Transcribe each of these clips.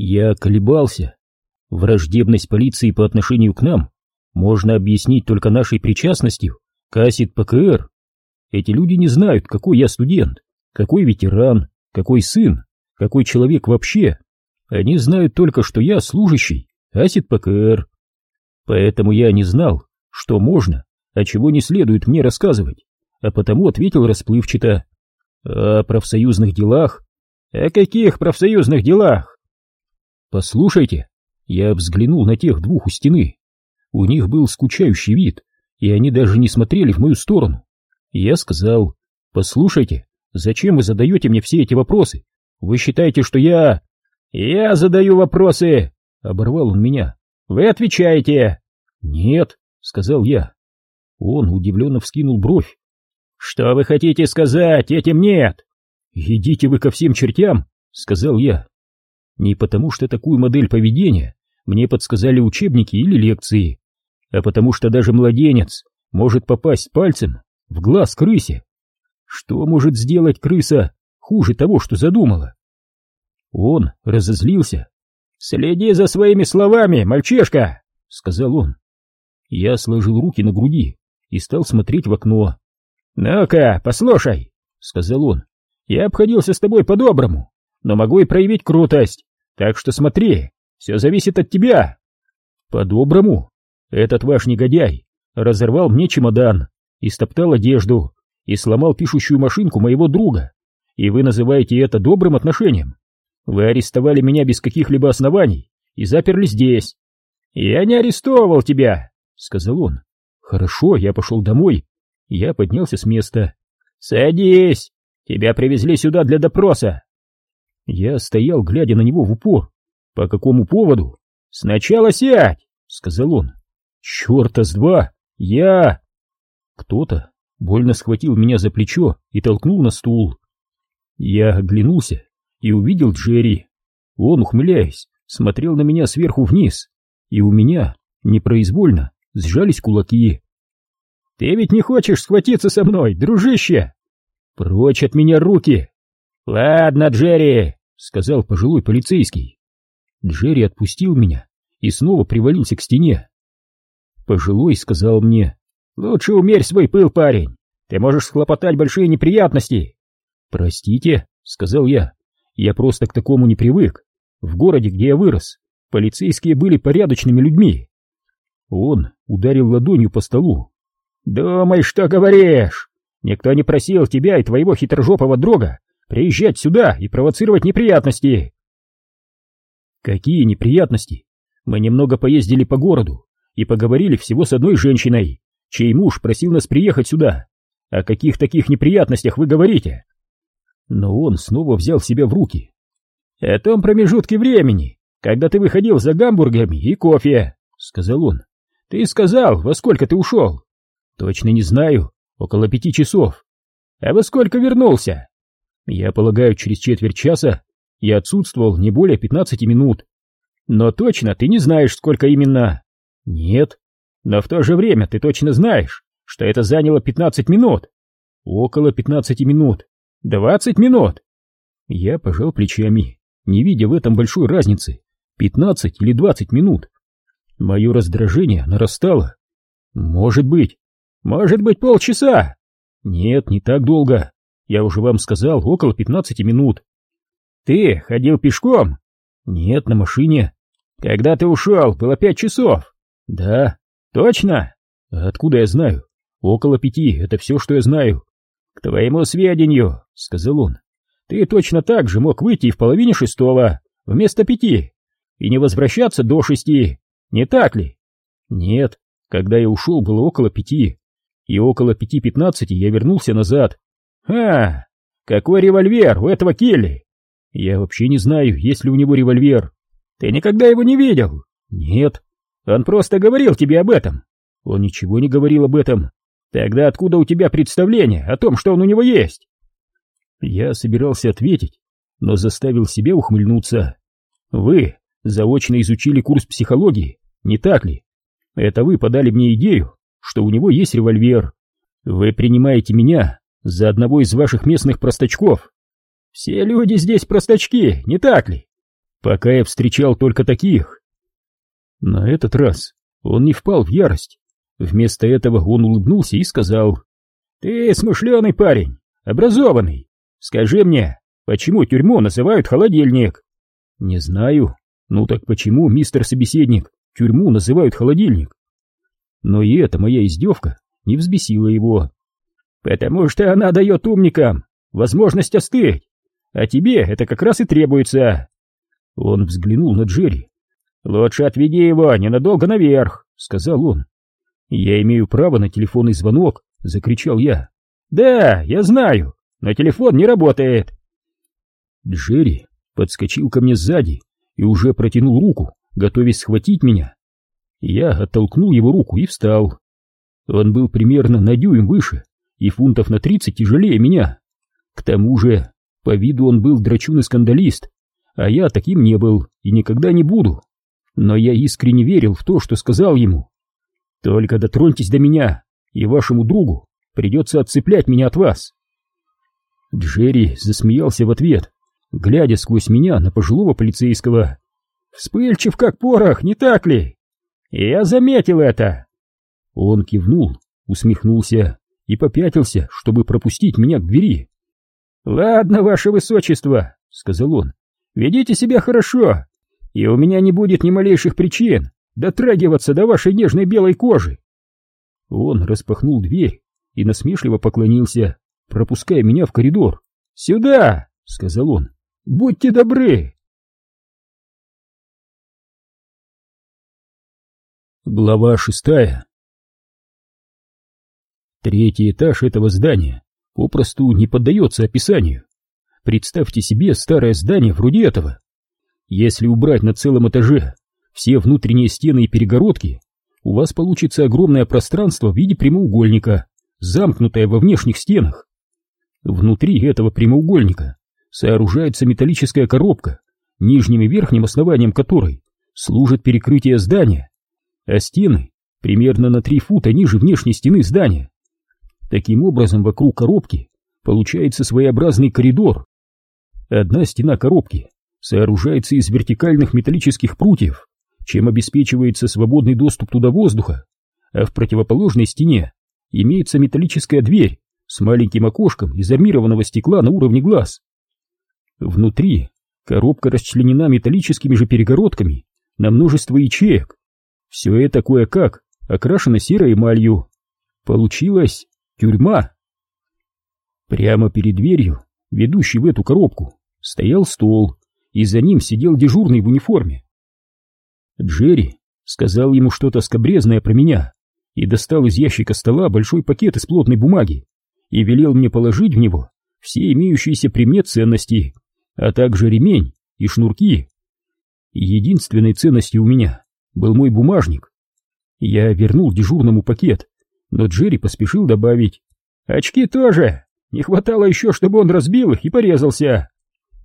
Я колебался. Враждебность полиции по отношению к нам можно объяснить только нашей причастностью к АСИД ПКР. Эти люди не знают, какой я студент, какой ветеран, какой сын, какой человек вообще. Они знают только, что я служащий АСИД ПКР. Поэтому я не знал, что можно, а чего не следует мне рассказывать, а потому ответил расплывчато. О профсоюзных делах? О каких профсоюзных делах? Послушайте, я взглянул на тех двух у стены. У них был скучающий вид, и они даже не смотрели в мою сторону. Я сказал, послушайте, зачем вы задаете мне все эти вопросы? Вы считаете, что я... Я задаю вопросы, оборвал он меня. Вы отвечаете. Нет, сказал я. Он удивленно вскинул бровь. Что вы хотите сказать? Этим нет. Идите вы ко всем чертям, сказал я. Не потому что такую модель поведения мне подсказали учебники или лекции, а потому что даже младенец может попасть пальцем в глаз крысе. Что может сделать крыса хуже того, что задумала? Он разозлился. «Следи за своими словами, мальчишка!» — сказал он. Я сложил руки на груди и стал смотреть в окно. «Ну-ка, послушай!» — сказал он. «Я обходился с тобой по-доброму, но могу и проявить крутость, так что смотри, все зависит от тебя!» «По-доброму? Этот ваш негодяй разорвал мне чемодан, истоптал одежду и сломал пишущую машинку моего друга. И вы называете это добрым отношением? Вы арестовали меня без каких-либо оснований и заперли здесь. Я не арестовывал тебя, сказал он. Хорошо, я пошел домой. Я поднялся с места. Садись, тебя привезли сюда для допроса. Я стоял, глядя на него в упор. По какому поводу? Сначала сядь, сказал он. Черта с два! Я... Кто-то больно схватил меня за плечо и толкнул на стул. Я оглянулся и увидел Джерри. Он, ухмыляясь, смотрел на меня сверху вниз, и у меня непроизвольно сжались кулаки. «Ты ведь не хочешь схватиться со мной, дружище?» «Прочь от меня руки!» «Ладно, Джерри!» — сказал пожилой полицейский. Джерри отпустил меня и снова привалился к стене. Пожилой сказал мне, «Лучше умерь свой пыл, парень, ты можешь схлопотать большие неприятности». «Простите», — сказал я, — «я просто к такому не привык. В городе, где я вырос, полицейские были порядочными людьми». Он ударил ладонью по столу. «Думай, что говоришь! Никто не просил тебя и твоего хитрожопого друга приезжать сюда и провоцировать неприятности!» «Какие неприятности? Мы немного поездили по городу, и поговорили всего с одной женщиной, чей муж просил нас приехать сюда. О каких таких неприятностях вы говорите? Но он снова взял себя в руки. О том промежутке времени, когда ты выходил за гамбургерами и кофе, сказал он. Ты сказал, во сколько ты ушел? Точно не знаю, около пяти часов. А во сколько вернулся? Я полагаю, через четверть часа я отсутствовал не более пятнадцати минут. Но точно ты не знаешь, сколько именно. Нет. Но в то же время ты точно знаешь, что это заняло 15 минут. Около 15 минут. 20 минут. Я пожал плечами, не видя в этом большой разницы. 15 или 20 минут. Мое раздражение нарастало. Может быть. Может быть полчаса. Нет, не так долго. Я уже вам сказал, около 15 минут. Ты ходил пешком? Нет, на машине. Когда ты ушел, было пять часов. Да, точно? Откуда я знаю? Около пяти, это все, что я знаю. К твоему сведению, сказал он, ты точно так же мог выйти в половине шестого, вместо пяти, и не возвращаться до шести, не так ли? Нет, когда я ушел, было около пяти, и около пяти пятнадцати я вернулся назад. А, какой револьвер у этого Келли? Я вообще не знаю, есть ли у него револьвер. Ты никогда его не видел? Нет. Он просто говорил тебе об этом. Он ничего не говорил об этом. Тогда откуда у тебя представление о том, что он у него есть? Я собирался ответить, но заставил себя ухмыльнуться. Вы заочно изучили курс психологии, не так ли? Это вы подали мне идею, что у него есть револьвер. Вы принимаете меня за одного из ваших местных простачков. Все люди здесь простачки, не так ли? Пока я встречал только таких. На этот раз он не впал в ярость. Вместо этого он улыбнулся и сказал, «Ты смышленый парень, образованный. Скажи мне, почему тюрьму называют холодильник?» «Не знаю. Ну так почему, мистер собеседник, тюрьму называют холодильник?» Но и эта моя издевка не взбесила его. «Потому что она дает умникам возможность остыть, а тебе это как раз и требуется». Он взглянул на Джерри. «Лучше отведи его ненадолго наверх», — сказал он. «Я имею право на телефонный звонок», — закричал я. «Да, я знаю, но телефон не работает». Джерри подскочил ко мне сзади и уже протянул руку, готовясь схватить меня. Я оттолкнул его руку и встал. Он был примерно на дюйм выше и фунтов на тридцать тяжелее меня. К тому же, по виду он был драчун и скандалист, а я таким не был и никогда не буду. Но я искренне верил в то, что сказал ему. Только дотроньтесь до меня, и вашему другу придется отцеплять меня от вас. Джерри засмеялся в ответ, глядя сквозь меня на пожилого полицейского. Вспыльчив как порох, не так ли? Я заметил это. Он кивнул, усмехнулся и попятился, чтобы пропустить меня к двери. «Ладно, ваше высочество», — сказал он, — «ведите себя хорошо, и у меня не будет ни малейших причин дотрагиваться до вашей нежной белой кожи. Он распахнул дверь и насмешливо поклонился, пропуская меня в коридор. «Сюда!» — сказал он. «Будьте добры!» Глава шестая Третий этаж этого здания попросту не поддается описанию. Представьте себе старое здание вроде этого. Если убрать на целом этаже все внутренние стены и перегородки, у вас получится огромное пространство в виде прямоугольника, замкнутое во внешних стенах. Внутри этого прямоугольника сооружается металлическая коробка, нижним и верхним основанием которой служит перекрытие здания, а стены примерно на 3 фута ниже внешней стены здания. Таким образом, вокруг коробки получается своеобразный коридор. Одна стена коробки сооружается из вертикальных металлических прутьев, чем обеспечивается свободный доступ туда воздуха, а в противоположной стене имеется металлическая дверь с маленьким окошком из армированного стекла на уровне глаз. Внутри коробка расчленена металлическими же перегородками на множество ячеек. Все это кое-как окрашено серой эмалью. Получилась тюрьма. Прямо перед дверью, ведущей в эту коробку, стоял стол, и за ним сидел дежурный в униформе. Джерри сказал ему что-то скобрезное про меня и достал из ящика стола большой пакет из плотной бумаги и велел мне положить в него все имеющиеся при мне ценности, а также ремень и шнурки. Единственной ценностью у меня был мой бумажник. Я вернул дежурному пакет, но Джерри поспешил добавить «Очки тоже! Не хватало еще, чтобы он разбил их и порезался!»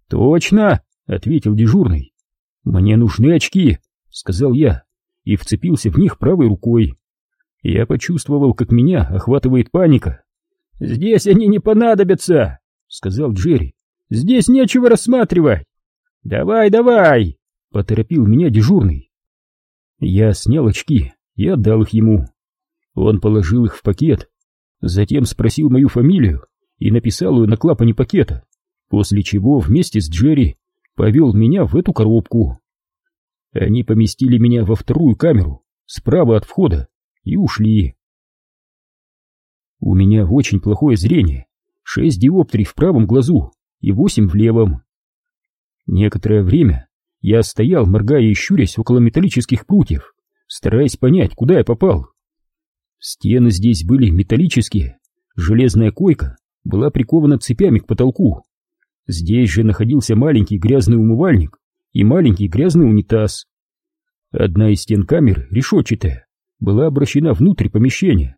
«Точно!» — ответил дежурный. «Мне нужны очки!» сказал я и вцепился в них правой рукой. Я почувствовал, как меня охватывает паника. «Здесь они не понадобятся», — сказал Джерри. «Здесь нечего рассматривать». «Давай, давай», — поторопил меня дежурный. Я снял очки и отдал их ему. Он положил их в пакет, затем спросил мою фамилию и написал ее на клапане пакета, после чего вместе с Джерри повел меня в эту коробку. Они поместили меня во вторую камеру, справа от входа, и ушли. У меня очень плохое зрение, шесть диоптрий в правом глазу и восемь в левом. Некоторое время я стоял, моргая и щурясь около металлических прутьев, стараясь понять, куда я попал. Стены здесь были металлические, железная койка была прикована цепями к потолку. Здесь же находился маленький грязный умывальник, и маленький грязный унитаз. Одна из стен камеры, решетчатая, была обращена внутрь помещения,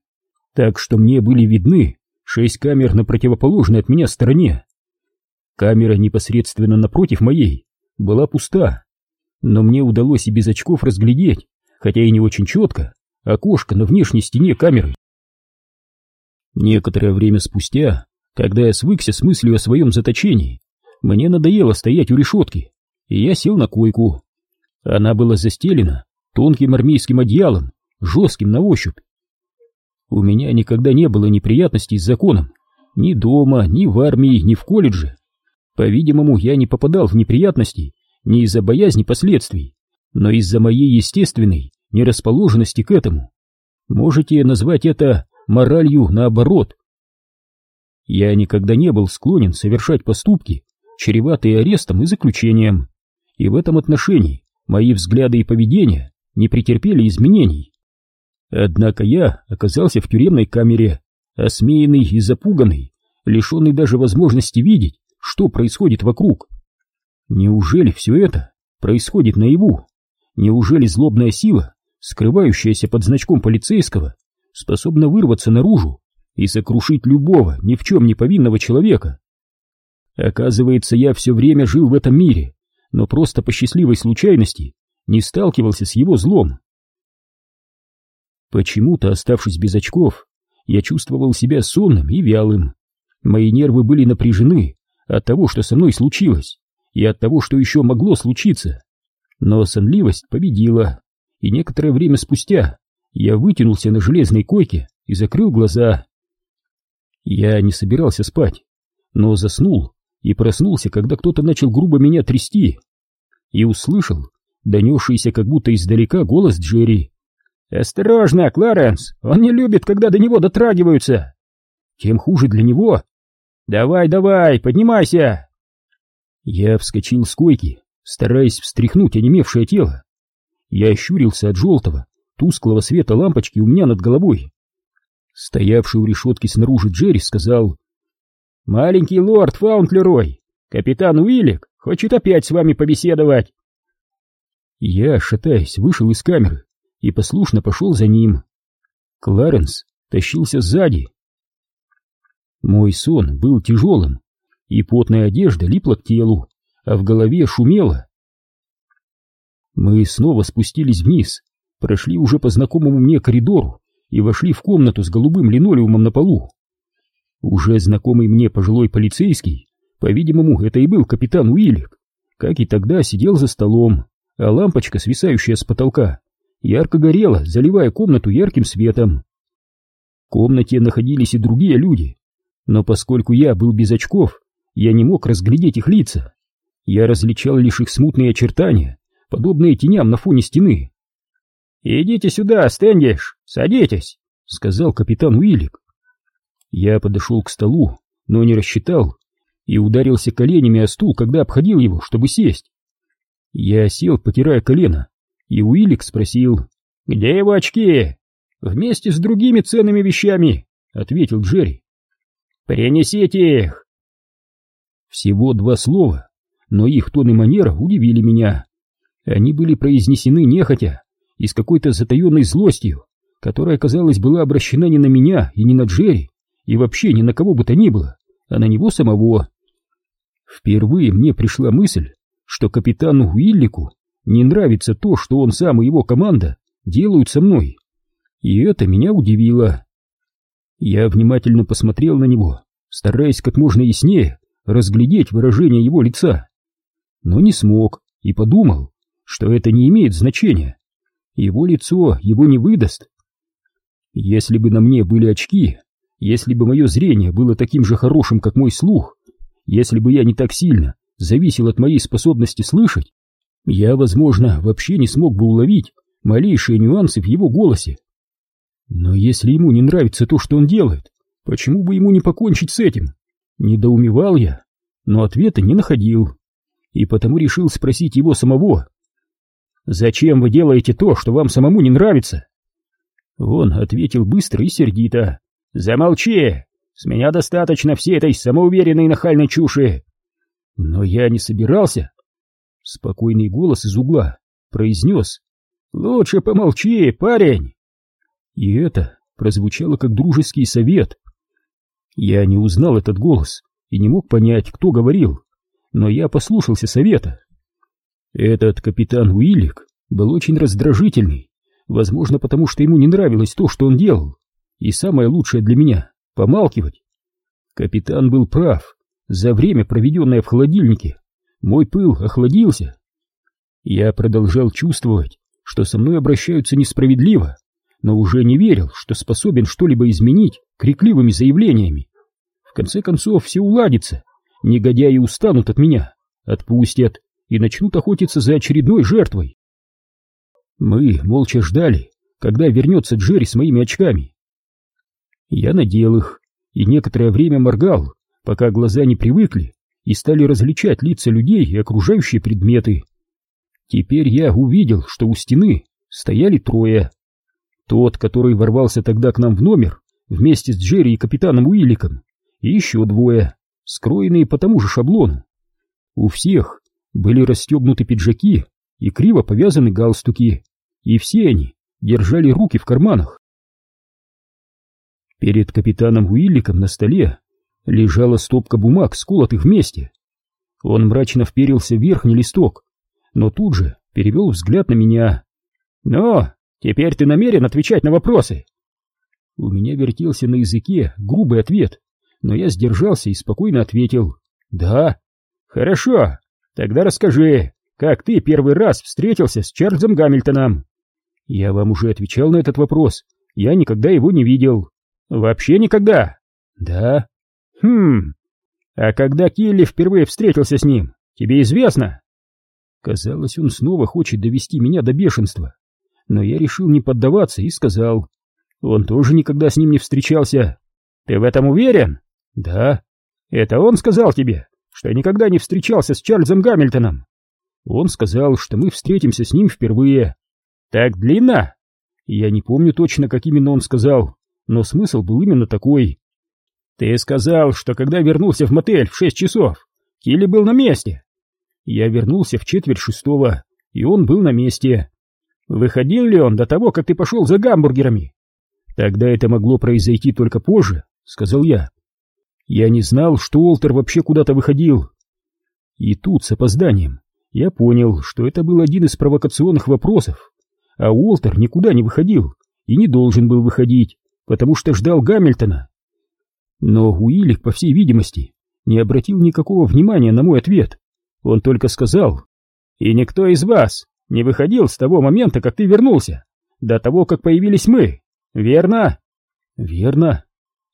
так что мне были видны шесть камер на противоположной от меня стороне. Камера непосредственно напротив моей была пуста, но мне удалось и без очков разглядеть, хотя и не очень четко, окошко на внешней стене камеры. Некоторое время спустя, когда я свыкся с мыслью о своем заточении, мне надоело стоять у решетки, и я сел на койку. Она была застелена тонким армейским одеялом, жестким на ощупь. У меня никогда не было неприятностей с законом, ни дома, ни в армии, ни в колледже. По-видимому, я не попадал в неприятности не из-за боязни последствий, но из-за моей естественной нерасположенности к этому. Можете назвать это моралью наоборот. Я никогда не был склонен совершать поступки, чреватые арестом и заключением, и в этом отношении мои взгляды и поведение не претерпели изменений. Однако я оказался в тюремной камере, осмеянный и запуганный, лишенный даже возможности видеть, что происходит вокруг. Неужели все это происходит наяву? Неужели злобная сила, скрывающаяся под значком полицейского, способна вырваться наружу и сокрушить любого ни в чем не повинного человека? Оказывается, я все время жил в этом мире, но просто по счастливой случайности не сталкивался с его злом. Почему-то, оставшись без очков, я чувствовал себя сонным и вялым. Мои нервы были напряжены от того, что со мной случилось, и от того, что еще могло случиться. Но сонливость победила, и некоторое время спустя я вытянулся на железной койке и закрыл глаза. Я не собирался спать, но заснул и проснулся, когда кто-то начал грубо меня трясти, и услышал донесшийся как будто издалека голос Джерри. «Осторожно, Кларенс, он не любит, когда до него дотрагиваются!» «Тем хуже для него!» «Давай, давай, поднимайся!» Я вскочил с койки, стараясь встряхнуть онемевшее тело. Я ощурился от желтого, тусклого света лампочки у меня над головой. Стоявший у решетки снаружи Джерри сказал, «Маленький лорд Фаунтлерой, капитан Уиллик хочет опять с вами побеседовать». Я, шатаясь, вышел из камеры и послушно пошел за ним. Кларенс тащился сзади. Мой сон был тяжелым, и потная одежда липла к телу, а в голове шумело. Мы снова спустились вниз, прошли уже по знакомому мне коридору и вошли в комнату с голубым линолеумом на полу. Уже знакомый мне пожилой полицейский, по-видимому, это и был капитан Уиллик, как и тогда сидел за столом, а лампочка, свисающая с потолка, ярко горела, заливая комнату ярким светом. В комнате находились и другие люди, но поскольку я был без очков, я не мог разглядеть их лица. Я различал лишь их смутные очертания, подобные теням на фоне стены. «Идите сюда, Стэндиш, садитесь», — сказал капитан Уиллик. Я подошел к столу, но не рассчитал, и ударился коленями о стул, когда обходил его, чтобы сесть. Я сел, потирая колено, и Уиллик спросил, «Где его очки?» «Вместе с другими ценными вещами», — ответил Джерри. «Принесите их!» Всего два слова, но их тон и манера удивили меня. Они были произнесены нехотя и с какой-то затаенной злостью, которая, казалось, была обращена не на меня и не на Джерри, и вообще ни на кого бы то ни было, а на него самого. Впервые мне пришла мысль, что капитану Уиллику не нравится то, что он сам и его команда делают со мной. И это меня удивило. Я внимательно посмотрел на него, стараясь как можно яснее разглядеть выражение его лица. Но не смог и подумал, что это не имеет значения. Его лицо его не выдаст. Если бы на мне были очки, если бы мое зрение было таким же хорошим, как мой слух, если бы я не так сильно зависел от моей способности слышать, я, возможно, вообще не смог бы уловить малейшие нюансы в его голосе. Но если ему не нравится то, что он делает, почему бы ему не покончить с этим? Недоумевал я, но ответа не находил, и потому решил спросить его самого. «Зачем вы делаете то, что вам самому не нравится?» Он ответил быстро и сердито. «Замолчи! С меня достаточно всей этой самоуверенной нахальной чуши!» Но я не собирался. Спокойный голос из угла произнес. «Лучше помолчи, парень!» И это прозвучало как дружеский совет. Я не узнал этот голос и не мог понять, кто говорил, но я послушался совета. Этот капитан Уиллик был очень раздражительный, возможно, потому что ему не нравилось то, что он делал, и самое лучшее для меня — помалкивать. Капитан был прав, за время, проведенное в холодильнике, мой пыл охладился. Я продолжал чувствовать, что со мной обращаются несправедливо, но уже не верил, что способен что-либо изменить крикливыми заявлениями. В конце концов, все уладится, негодяи устанут от меня, отпустят и начнут охотиться за очередной жертвой. Мы молча ждали, когда вернется Джерри с моими очками. Я надел их и некоторое время моргал, пока глаза не привыкли и стали различать лица людей и окружающие предметы. Теперь я увидел, что у стены стояли трое. Тот, который ворвался тогда к нам в номер, вместе с Джерри и капитаном Уилликом, и еще двое, скроенные по тому же шаблону. У всех были расстегнуты пиджаки и криво повязаны галстуки, и все они держали руки в карманах. Перед капитаном Уилликом на столе лежала стопка бумаг, сколотых вместе. Он мрачно вперился в верхний листок, но тут же перевел взгляд на меня. «Ну, теперь ты намерен отвечать на вопросы?» У меня вертелся на языке грубый ответ, но я сдержался и спокойно ответил «Да». «Хорошо, тогда расскажи, как ты первый раз встретился с Чарльзом Гамильтоном?» «Я вам уже отвечал на этот вопрос, я никогда его не видел». «Вообще никогда?» «Да». «Хм, а когда Килли впервые встретился с ним, тебе известно?» Казалось, он снова хочет довести меня до бешенства, но я решил не поддаваться и сказал, он тоже никогда с ним не встречался. Ты в этом уверен? Да. Это он сказал тебе, что никогда не встречался с Чарльзом Гамильтоном? Он сказал, что мы встретимся с ним впервые. Так длинно? Я не помню точно, как именно он сказал, но смысл был именно такой. Ты сказал, что когда вернулся в мотель в шесть часов, Килли был на месте. Я вернулся в четверть шестого, и он был на месте. Выходил ли он до того, как ты пошел за гамбургерами? Тогда это могло произойти только позже, сказал я. Я не знал, что Уолтер вообще куда-то выходил. И тут, с опозданием, я понял, что это был один из провокационных вопросов. А Уолтер никуда не выходил и не должен был выходить, потому что ждал Гамильтона. Но Уиллик, по всей видимости, не обратил никакого внимания на мой ответ. Он только сказал, «И никто из вас не выходил с того момента, как ты вернулся, до того, как появились мы, верно?» «Верно.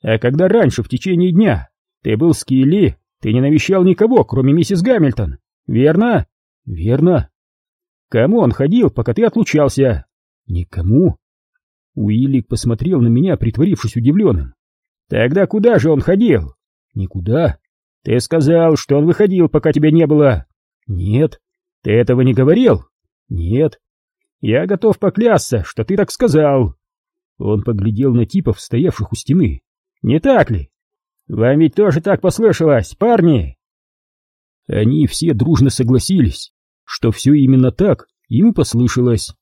А когда раньше, в течение дня, ты был с Килли, ты не навещал никого, кроме миссис Гамильтон, верно?» «Верно». «Кому он ходил, пока ты отлучался?» «Никому». Уиллик посмотрел на меня, притворившись удивленным. «Тогда куда же он ходил?» «Никуда». Ты сказал, что он выходил, пока тебя не было. Нет. Ты этого не говорил? Нет. Я готов поклясться, что ты так сказал. Он поглядел на типов, стоявших у стены. Не так ли? Вам ведь тоже так послышалось, парни? Они все дружно согласились, что все именно так им и послышалось.